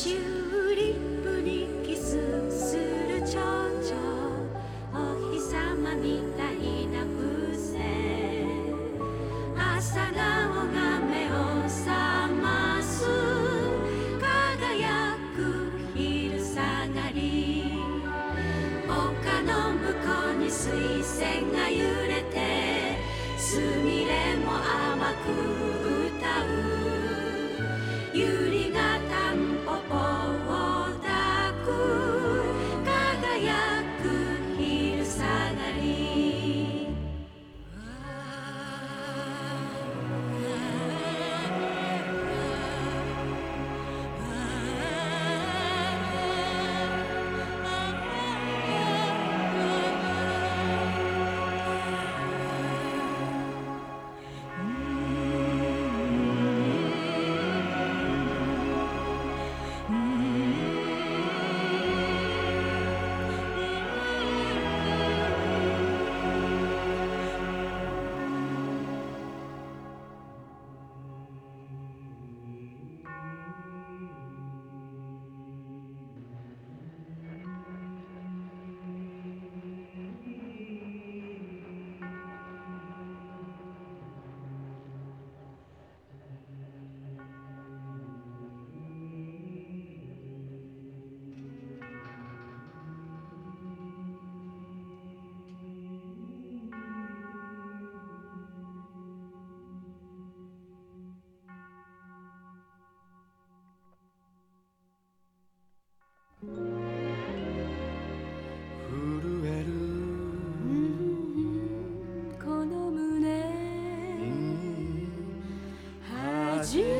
チューリップにキスする蝶々。お日様みたいな風船。ジー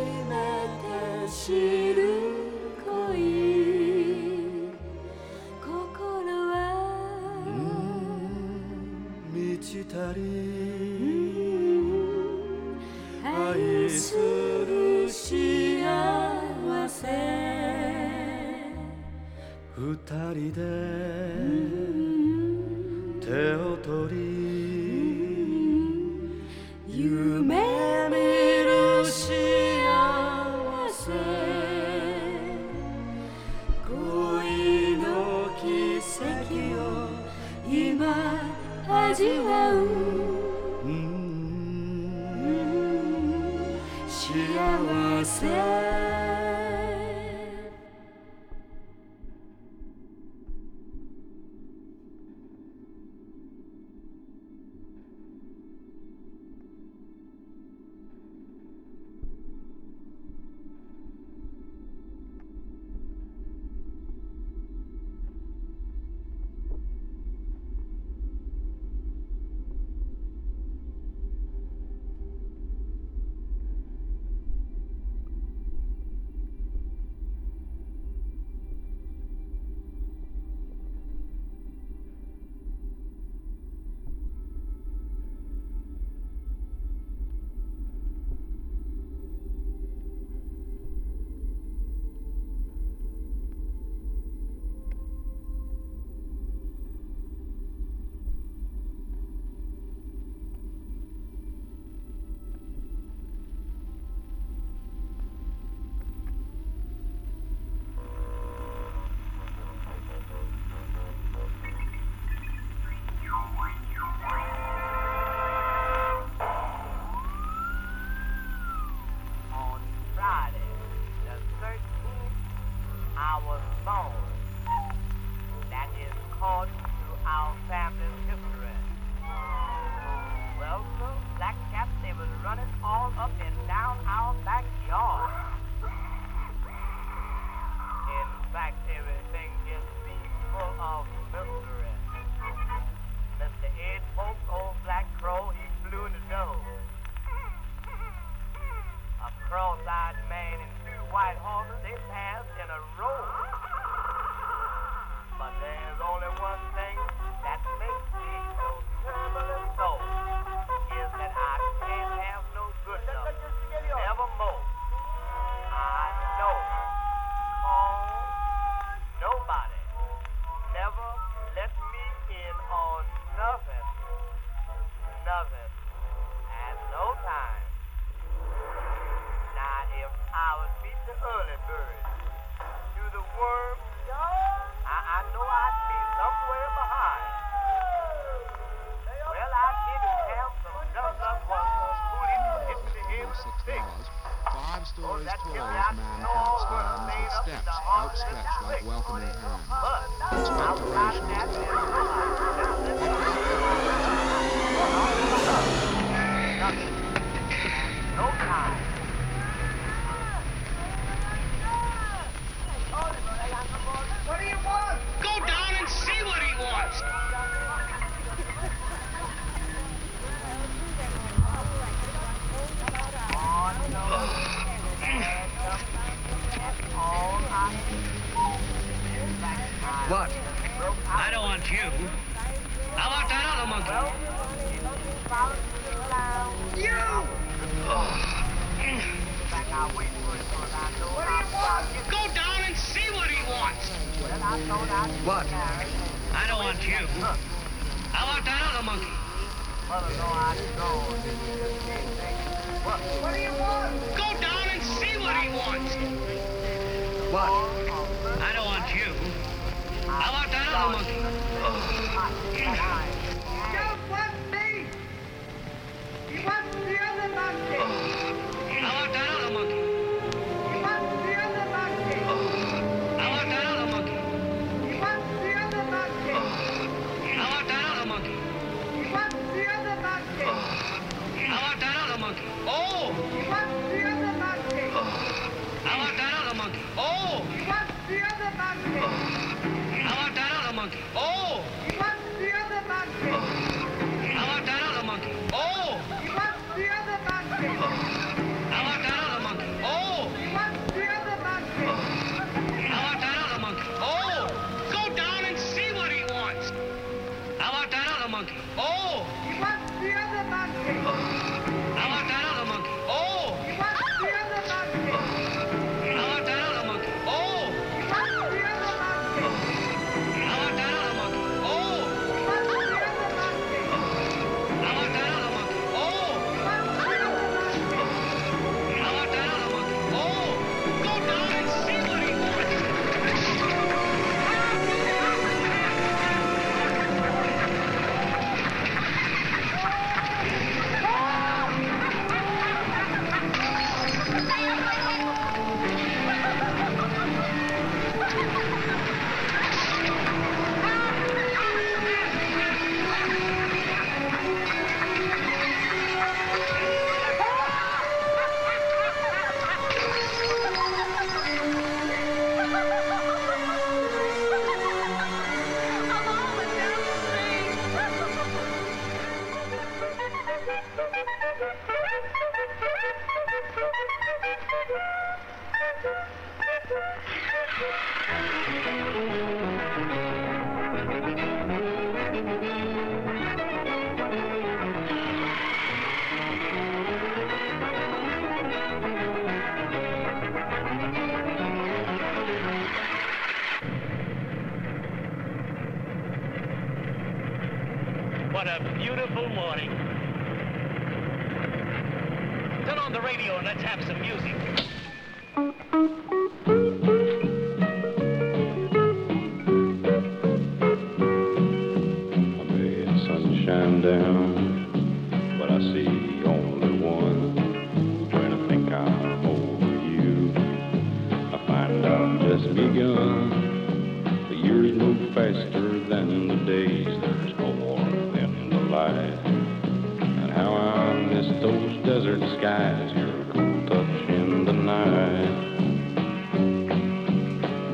those desert skies, your cool touch in the night.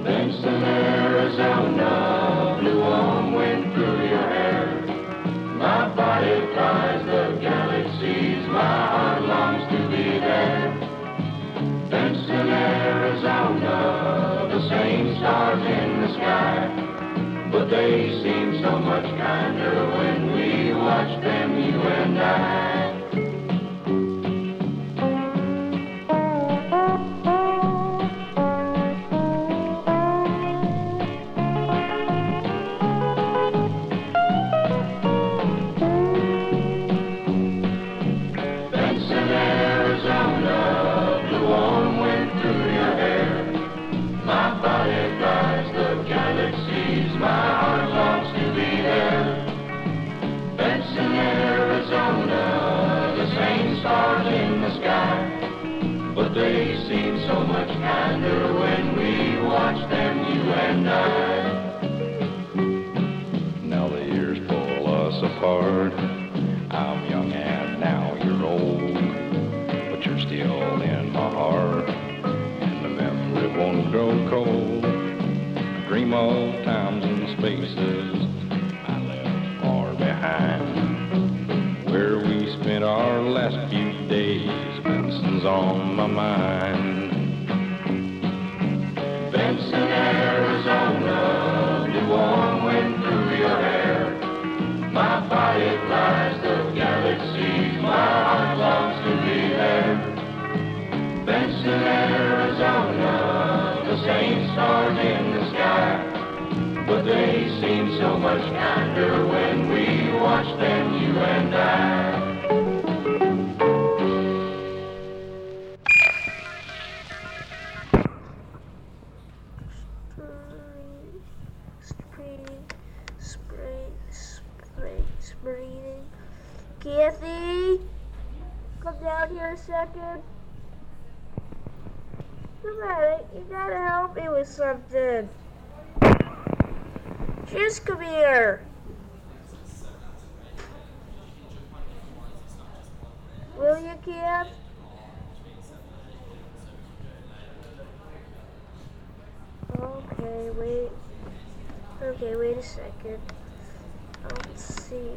Benson, Arizona, blue warm wind through your hair. My body flies the galaxies, my heart longs to be there. Benson, Arizona, the same stars in the sky, but they seem so much kinder when we watch them, you and I. so much candor when we watch them, you and I. Now the years pull us apart. I'm young and now you're old, but you're still in my heart, and the memory won't grow cold. Dream of times and spaces I left far behind, where we spent our last few days. Benson's on my mind. In the sky. But they seem so much kinder something. Just come here. Will you, Kath? Okay, wait. Okay, wait a second. Let's see.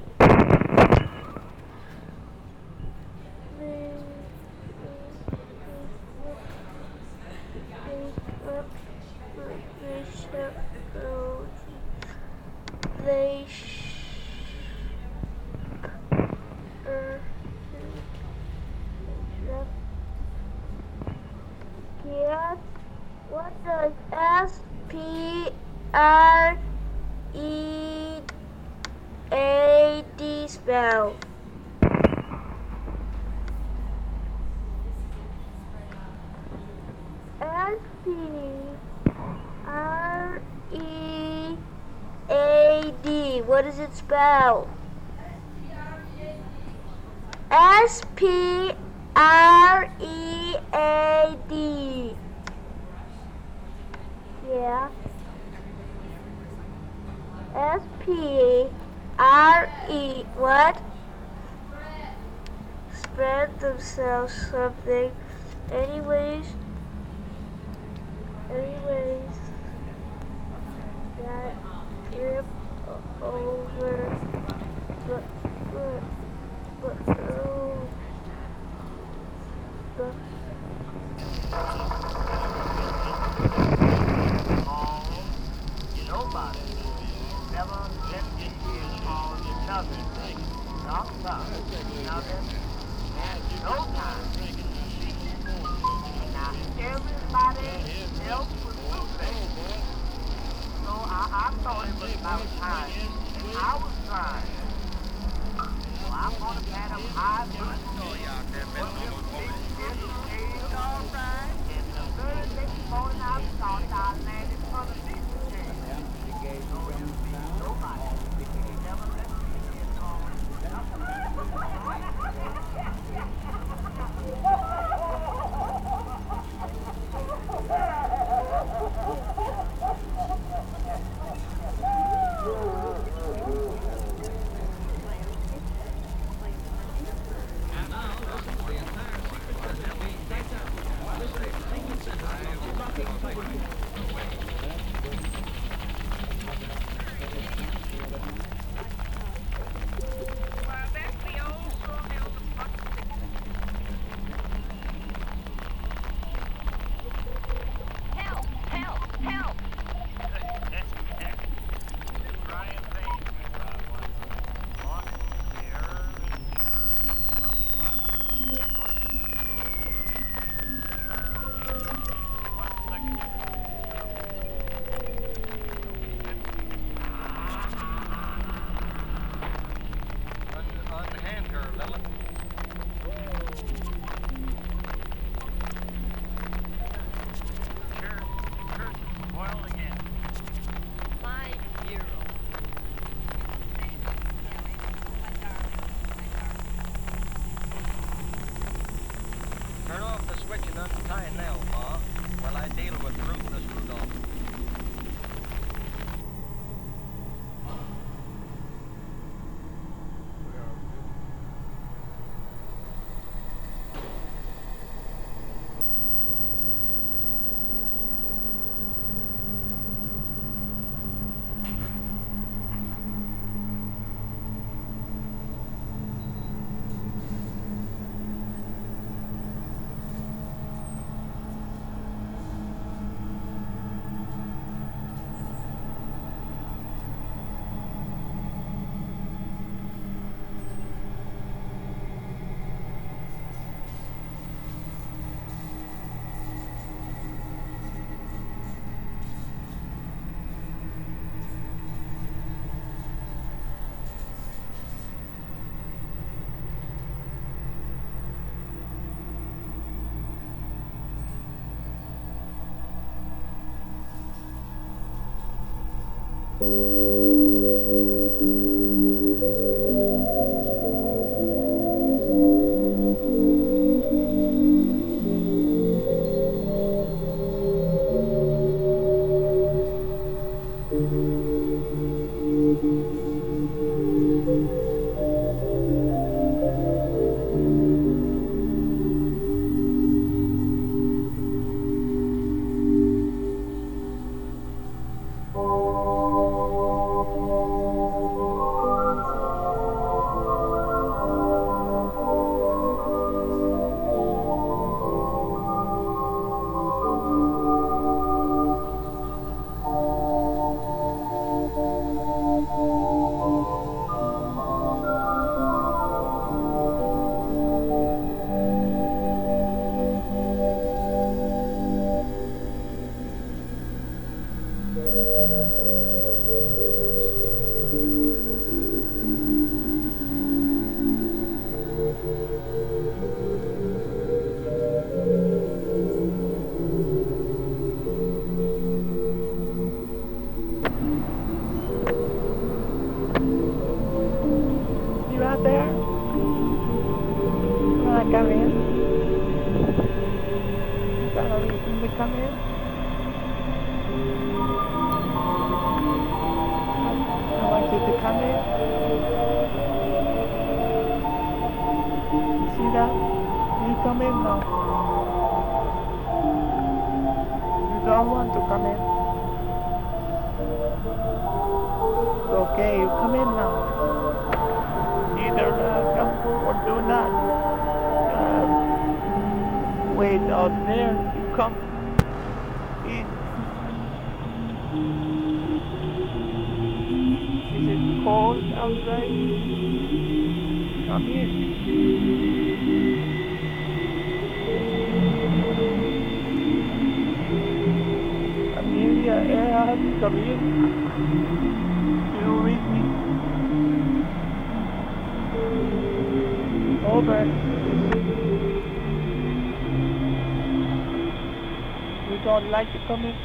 They Yes. What does S P R E A D spell? S P R E A D. What does it spell? S P R E A D. Yeah. S P R E what? Spread themselves something. Anyways. Anyways. That trip over. But but but oh. But, Nobody never me in on another. Not some. Another. And no time. I was trying. So I'm gonna pat him high Is it cold outside? Not yet. Familie, Yeah. hat Familie. I like to come in.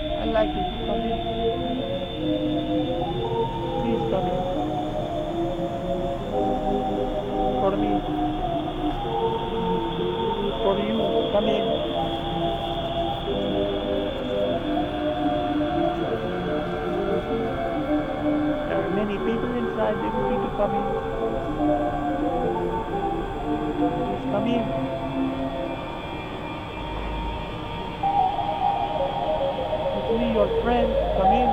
I like you to come in. Please come in. For me. For you, come in. There are many people inside, they need to come in. your friends come in.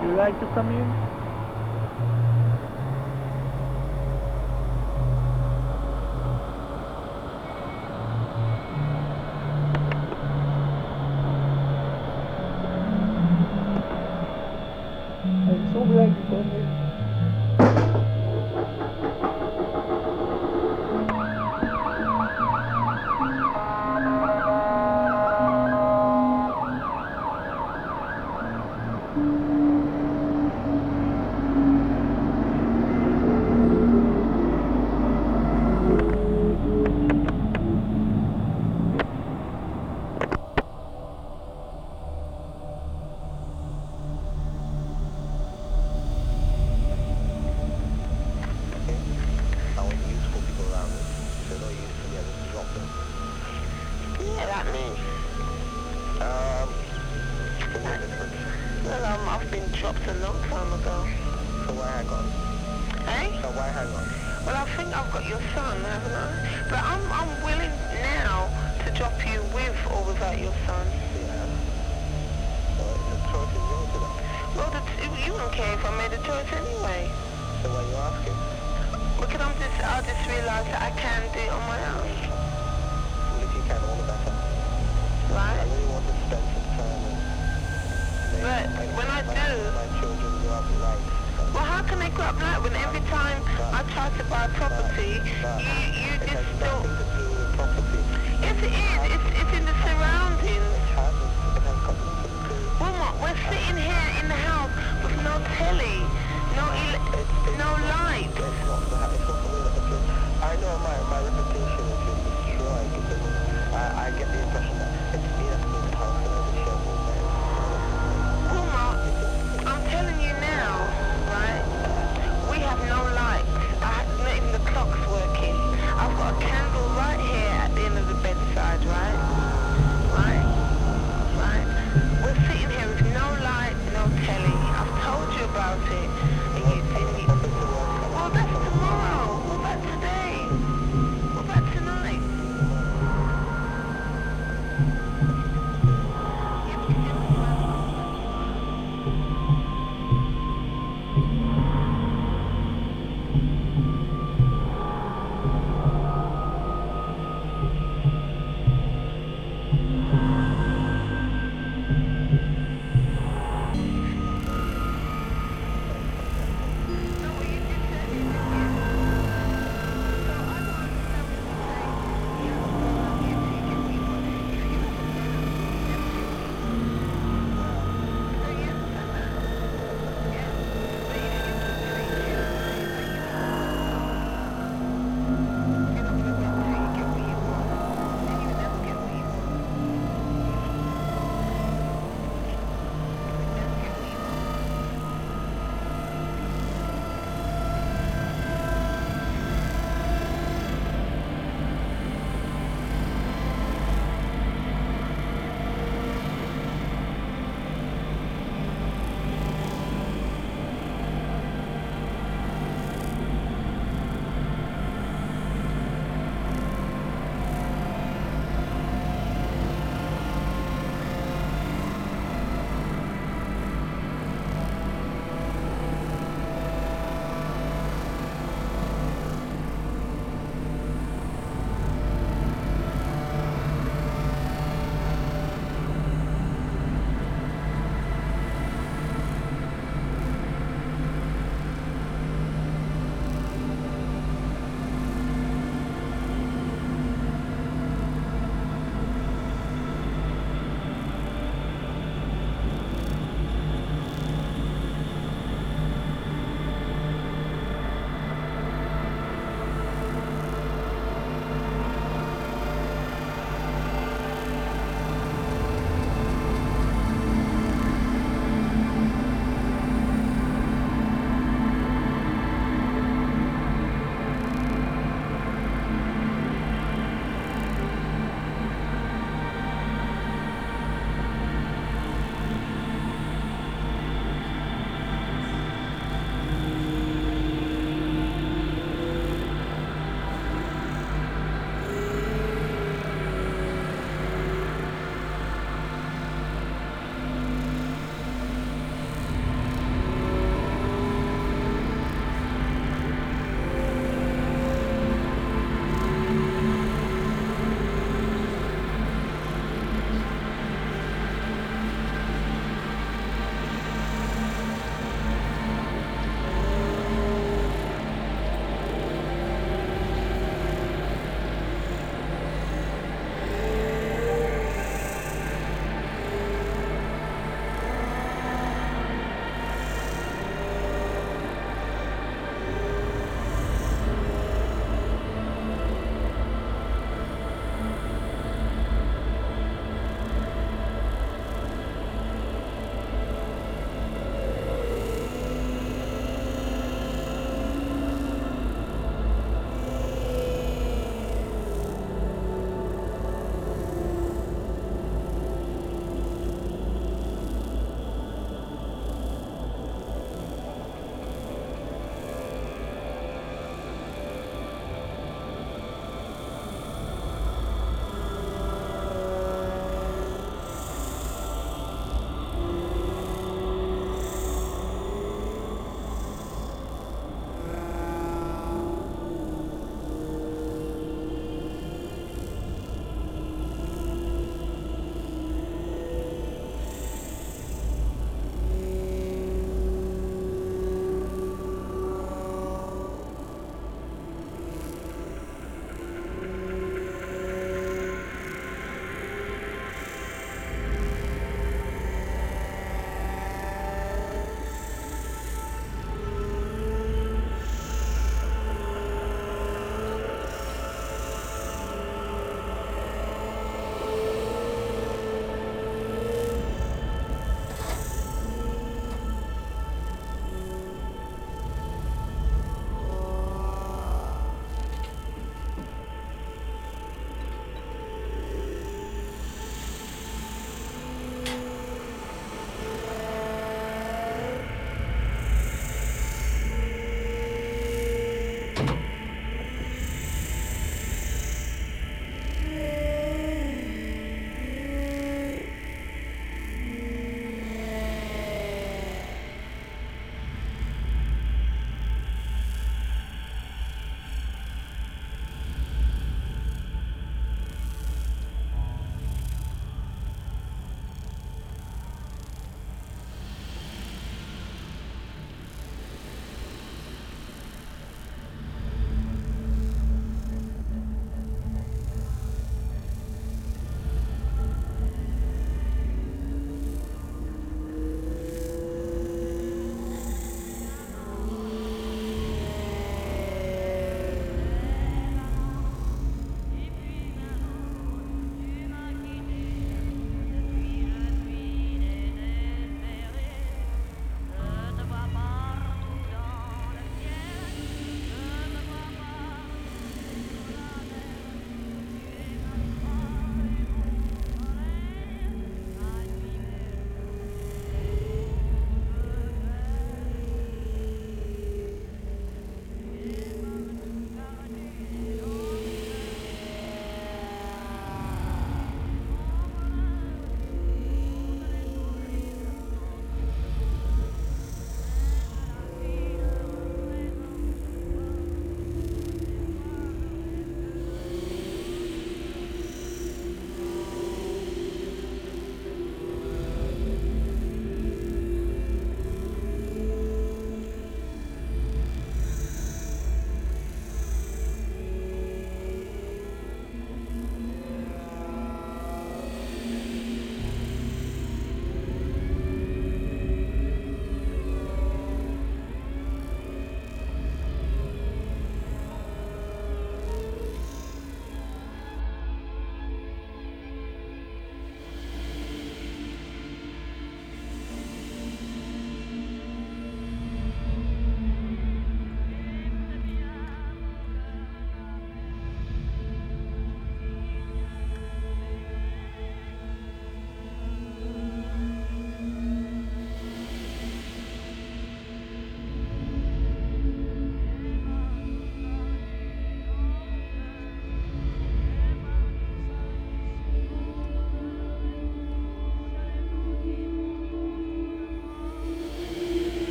You like to come in?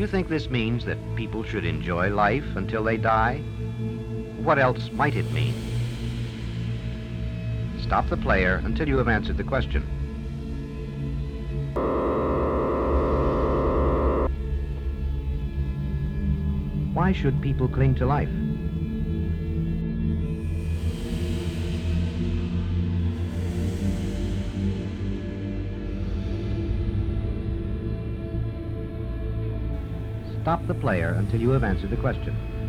You think this means that people should enjoy life until they die? What else might it mean? Stop the player until you have answered the question. Why should people cling to life? Stop the player until you have answered the question.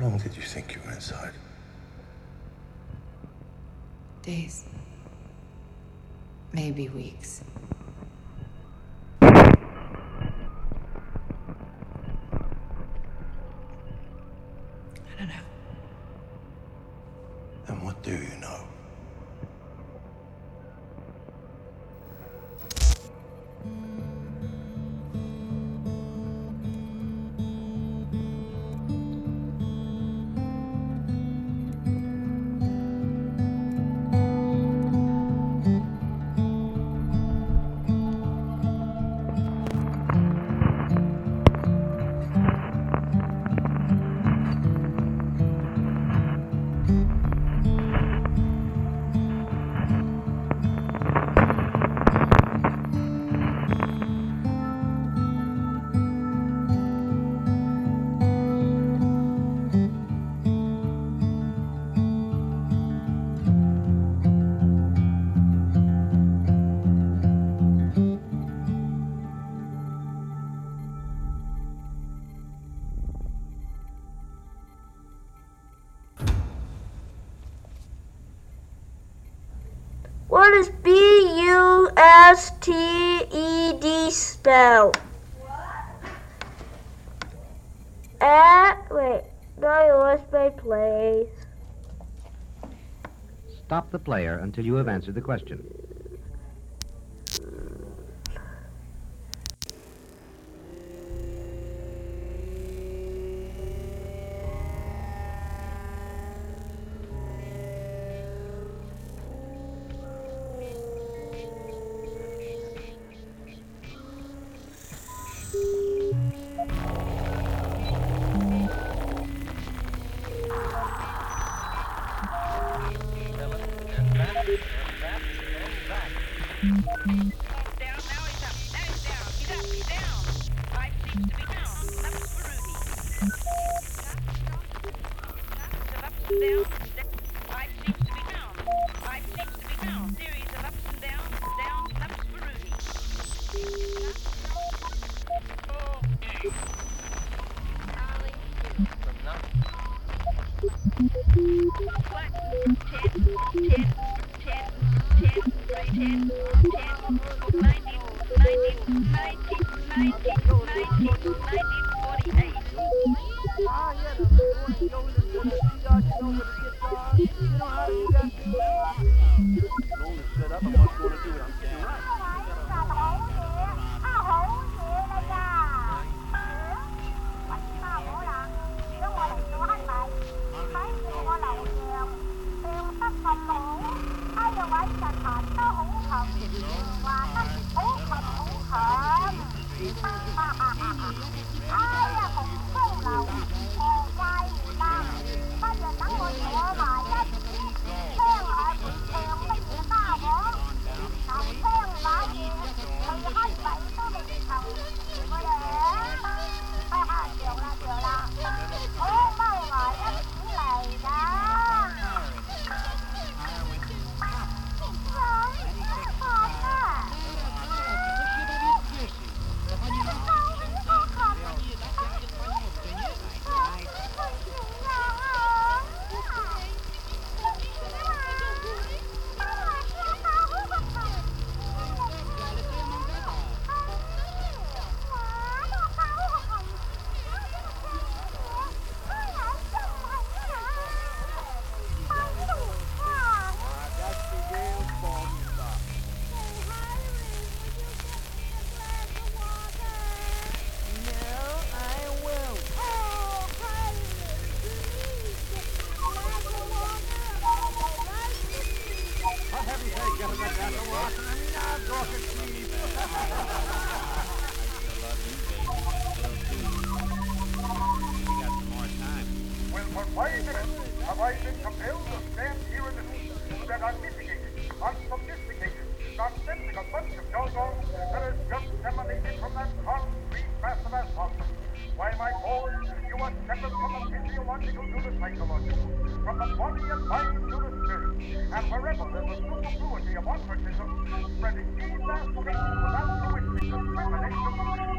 Long did you think you were inside? Days. Maybe weeks. S T E D spell? At wait, no, you lost my place. Stop the player until you have answered the question. To the psychological, from the body and mind to the spirit, and wherever there's a superfluity of autism, spreading devastating without fruition, discrimination,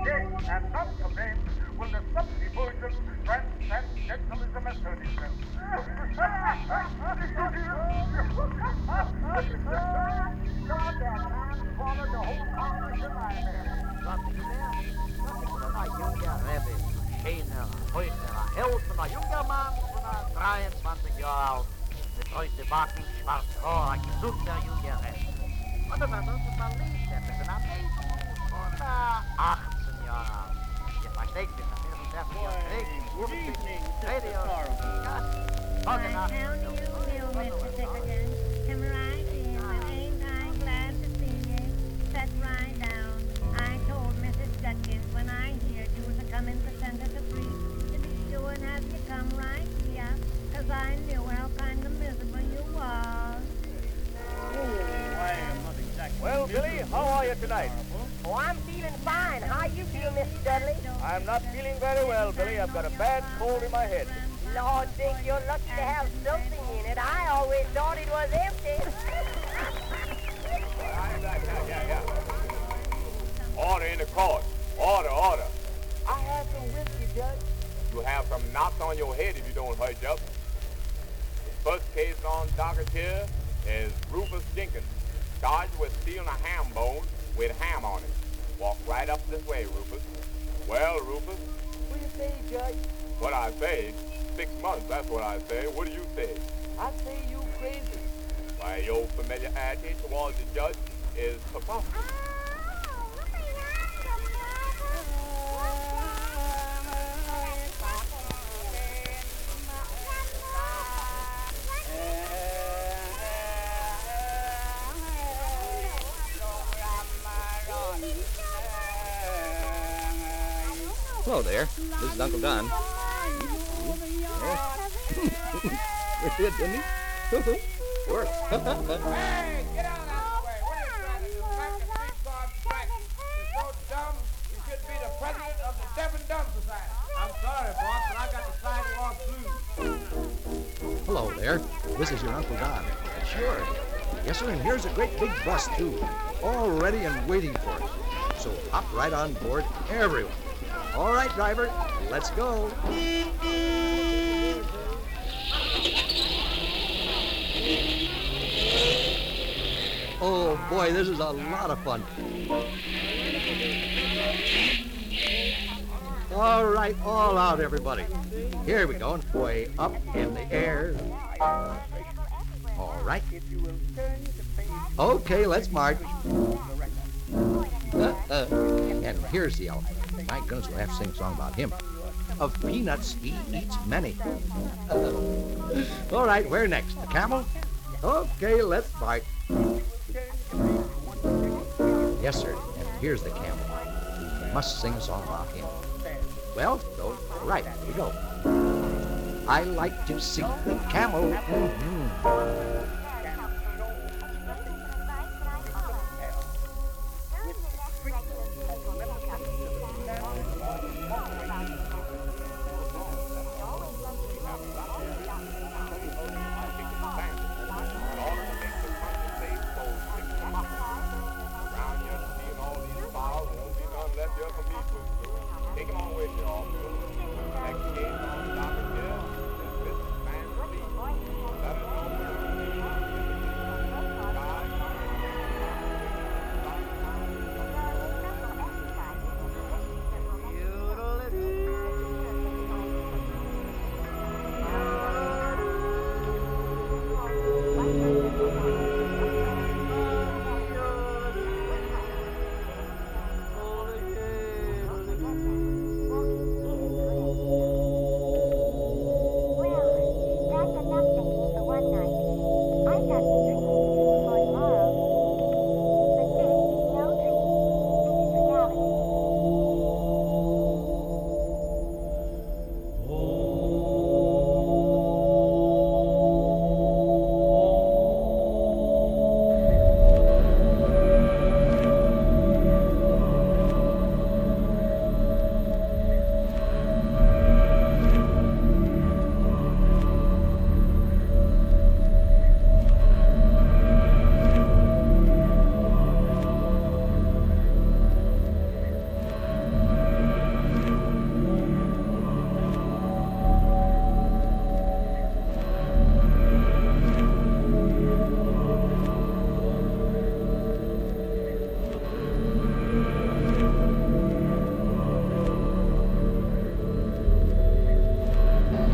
yes, and them will the subtly version transform that gentleman what I say, six months, that's what I say. What do you say? I say you crazy. Why, your familiarity towards the judge is preposterous. This is Uncle Don. It did, didn't he? Worked. Hey, get out of the way. Back. You're so dumb, you should be the president of the Dumb Society. I'm sorry, boss, but I got the sidewalk blues. Hello there. This is your Uncle Don. Sure. Yes, sir, and here's a great big bus, too. All ready and waiting for us. So hop right on board, everyone. All right, driver, let's go. Oh, boy, this is a lot of fun. All right, all out, everybody. Here we go, way up in the air. All right. Okay, let's march. Uh, uh, and here's the elephant. My goodness, we'll have to sing a song about him. Of peanuts, he eats many. All right, where next? The camel? Okay, let's bite. Yes, sir. And here's the camel. We must sing a song about him. Well, go right. Here we go. I like to see the camel. Mhm.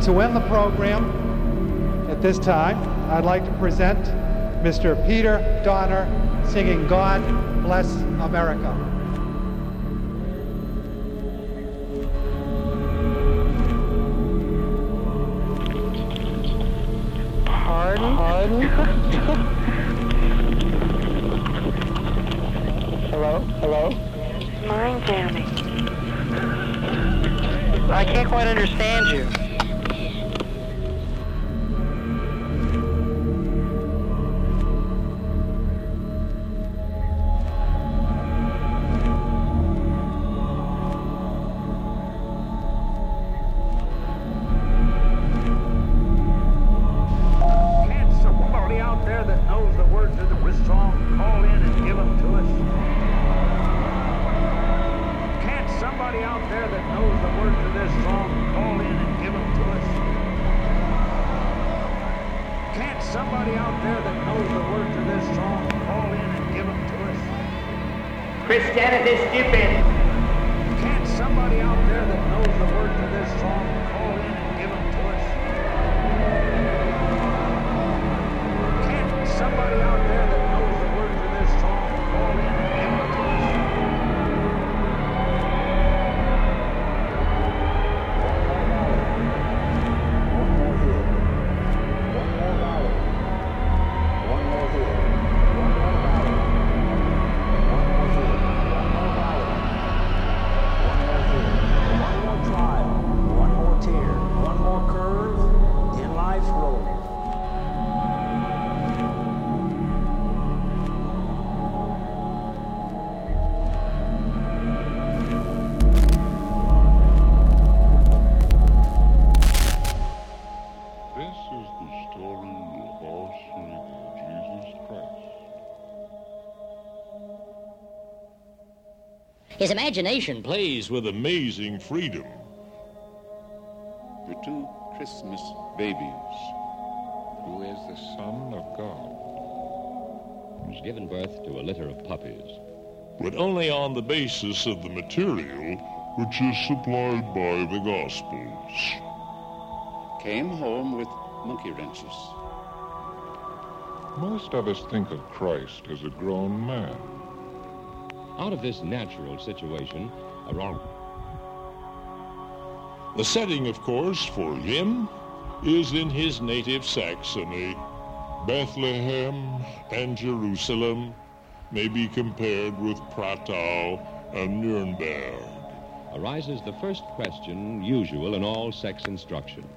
To end the program at this time, I'd like to present Mr. Peter Donner singing God Bless America. Pardon? Pardon? Hello? Hello? Mind jamming. I can't quite understand you. Imagination plays with amazing freedom. The two Christmas babies. Who is the Son of God? Who's given birth to a litter of puppies. But only on the basis of the material which is supplied by the Gospels. Came home with monkey wrenches. Most of us think of Christ as a grown man. Out of this natural situation, a wrong. The setting, of course, for him is in his native Saxony. Bethlehem and Jerusalem may be compared with Pratau and Nuremberg. Arises the first question usual in all sex instruction.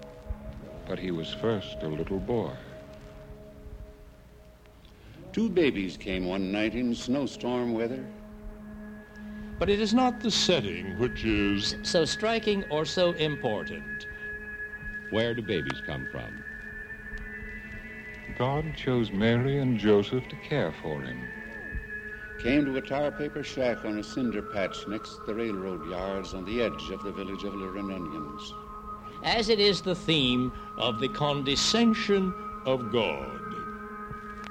But he was first a little boy. Two babies came one night in snowstorm weather. But it is not the setting which is so striking or so important. Where do babies come from? God chose Mary and Joseph to care for him. Came to a tar paper shack on a cinder patch next the railroad yards on the edge of the village of Onions. as it is the theme of the condescension of God.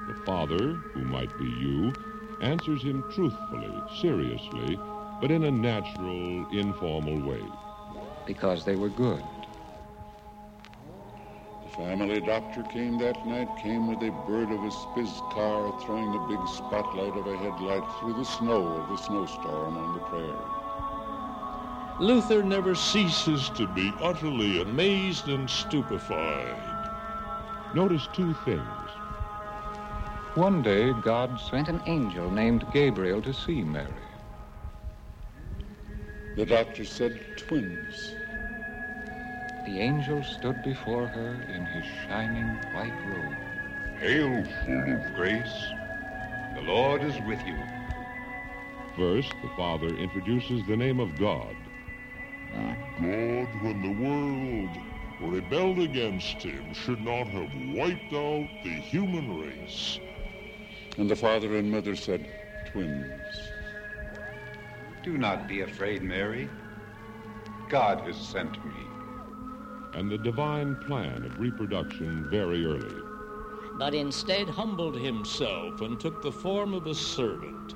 The father, who might be you, answers him truthfully, seriously, but in a natural, informal way. Because they were good. The family doctor came that night, came with a bird of a spiz car, throwing a big spotlight of a headlight through the snow of the snowstorm on the prairie. Luther never ceases to be utterly amazed and stupefied. Notice two things. One day, God sent an angel named Gabriel to see Mary. The doctor said twins. The angel stood before her in his shining white robe. Hail, full of grace. The Lord is with you. First, the father introduces the name of God. God, when the world rebelled against him, should not have wiped out the human race. And the father and mother said, twins. Do not be afraid, Mary. God has sent me. And the divine plan of reproduction very early. But instead humbled himself and took the form of a servant.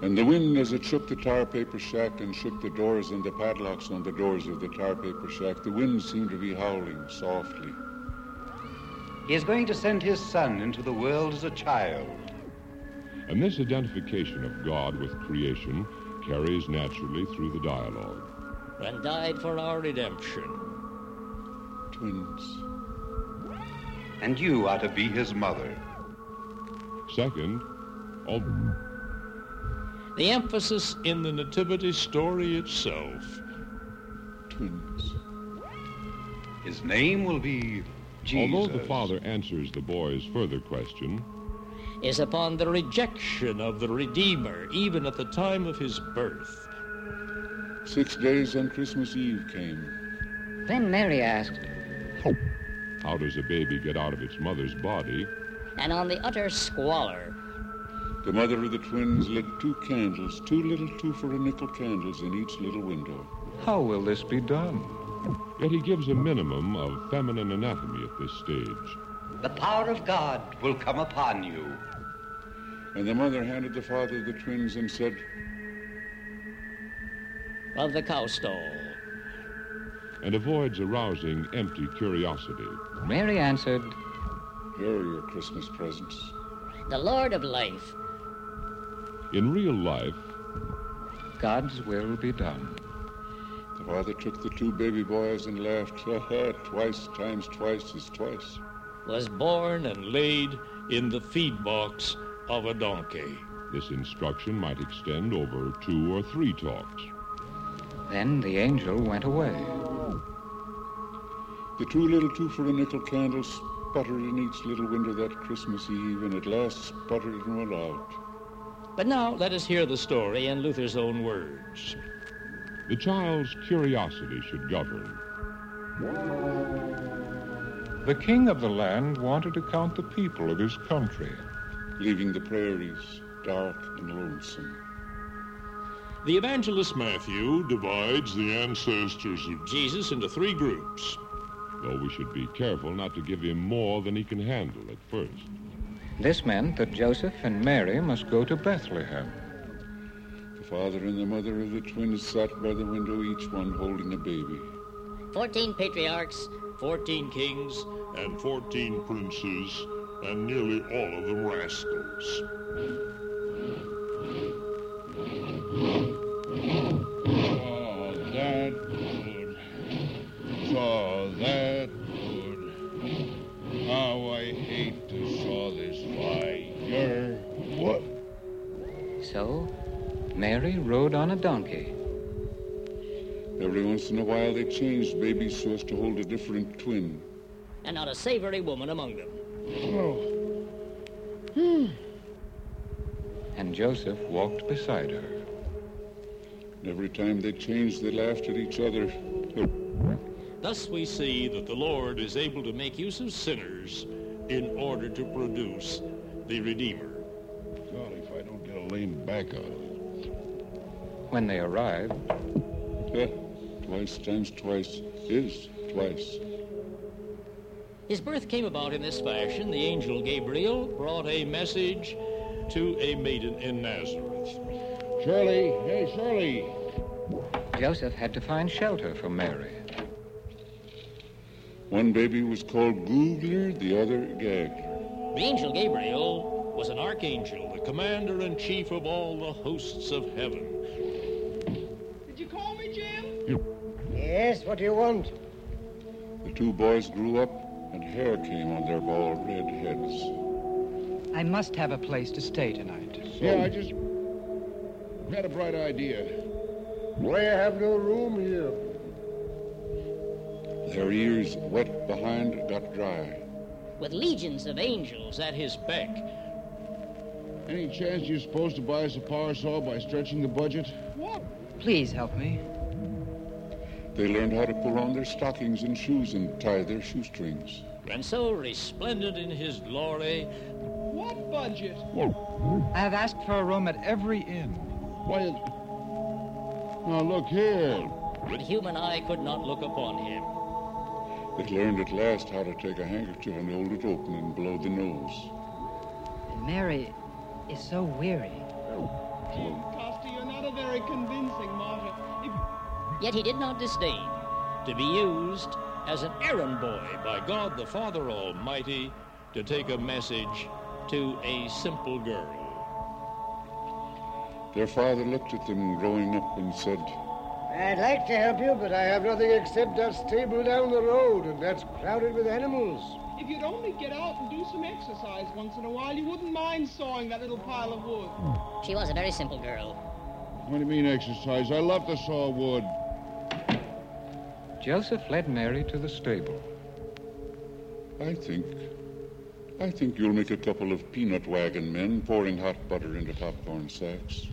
And the wind, as it shook the tar paper shack and shook the doors and the padlocks on the doors of the tar paper shack, the wind seemed to be howling softly. He is going to send his son into the world as a child. And this identification of God with creation carries naturally through the dialogue. And died for our redemption. Twins. And you are to be his mother. Second, all The emphasis in the nativity story itself. Twins. His name will be Jesus. although the father answers the boy's further question, is upon the rejection of the Redeemer, even at the time of his birth. Six days and Christmas Eve came. Then Mary asked, how does a baby get out of its mother's body? and on the utter squalor, The mother of the twins lit two candles, two little two for a nickel candles in each little window. How will this be done? Yet he gives a minimum of feminine anatomy at this stage. The power of God will come upon you. And the mother handed the father the twins and said, Of the cow stall. and avoids arousing empty curiosity. Mary answered, Here are your Christmas presents. The Lord of life, In real life, God's will be done. The father took the two baby boys and laughed. twice times twice is twice. Was born and laid in the feed box of a donkey. this instruction might extend over two or three talks. Then the angel went away. The two little two for a nickel candles sputtered in each little window that Christmas Eve, and at last sputtered and went out. But now let us hear the story in Luther's own words. The child's curiosity should govern. The king of the land wanted to count the people of his country. Leaving the prairies dark and lonesome. The evangelist Matthew divides the ancestors of Jesus into three groups. Though we should be careful not to give him more than he can handle at first. This meant that Joseph and Mary must go to Bethlehem. The father and the mother of the twins sat by the window, each one holding a baby. 14 patriarchs, 14 kings, And 14 princes, and nearly all of them rascals. Oh, that good. Saw that good. How I hate to saw this fire. What? So, Mary rode on a donkey. Every once in a while they changed babies so as to hold a different twin. and not a savory woman among them. Oh. Hmm. And Joseph walked beside her. And every time they changed, they laughed at each other. Thus we see that the Lord is able to make use of sinners in order to produce the Redeemer. God, if I don't get a lame back out of it. When they arrived, Huh? Twice times twice is twice. His birth came about in this fashion. The angel Gabriel brought a message to a maiden in Nazareth. Shirley, hey, Shirley. Joseph had to find shelter for Mary. One baby was called Googler, the other Gagler. The angel Gabriel was an archangel, the commander in chief of all the hosts of heaven. Did you call me, Jim? Yes, what do you want? The two boys grew up, and hair came on their bald red heads. I must have a place to stay tonight. Yeah, I just had a bright idea. Why you have no room here? Their ears, wet behind, got dry. with legions of angels. at his beck. Any chance you're supposed to buy us a power saw by stretching the budget? What? Please help me. They learned how to pull on their stockings and shoes and tie their shoestrings. And so resplendent in his glory, What budget? I have asked for a room at every inn. Why? Now look here. but human eye could not look upon him. They learned at last how to take a handkerchief and hold it open and blow the nose. Mary is so weary. Oh. Costa, you're not a very convincing martyr. If... Yet he did not disdain to be used as an errand boy by God the Father Almighty to take a message to a simple girl. Their father looked at them growing up and said, I'd like to help you, but I have nothing except a stable down the road, and that's crowded with animals. If you'd only get out and do some exercise once in a while, you wouldn't mind sawing that little pile of wood. She was a very simple girl. What do you mean exercise? I love to saw wood. Joseph led Mary to the stable. I think. I think you'll make a couple of peanut wagon men pouring hot butter into popcorn sacks.